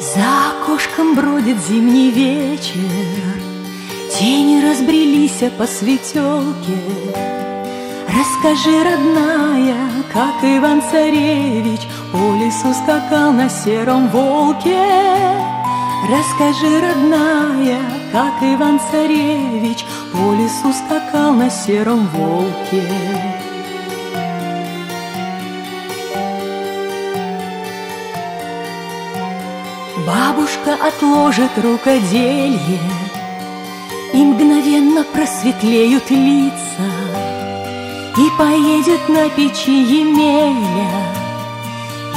За окошком бродит зимний вечер, Тени разбрелись по светелке. Расскажи, родная, как Иван-царевич По лесу скакал на сером волке. Расскажи, родная, как Иван-царевич По лесу скакал на сером волке. Бабушка отложит рукоделье, И мгновенно просветлеют лица, И поедет на печи Емеля,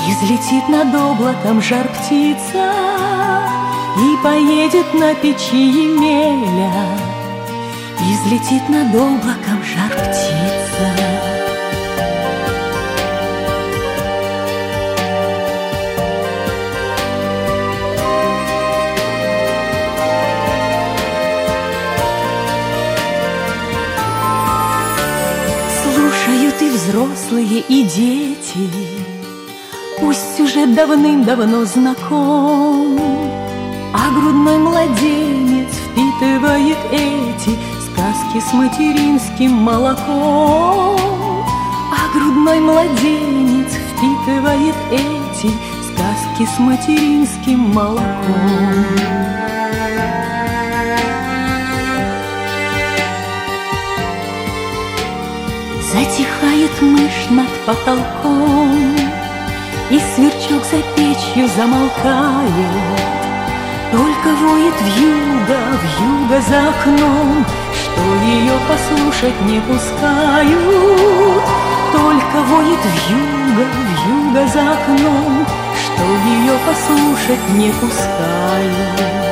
И взлетит над облаком жар птица, И поедет на печи Емеля, И взлетит над облаком жар птица. Взрослые, и дети, Пусть уже давным-давно знаком, А грудной младенец впитывает эти Сказки с материнским молоком. А грудной младенец впитывает эти Сказки с материнским молоком. Затихает мышь над потолком, И сверчок за печью замолкает. Только воет вьюга, вьюга за окном, Что ее послушать не пускают. Только воет вьюга, вьюга за окном, Что ее послушать не пускают.